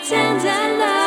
pretend I love.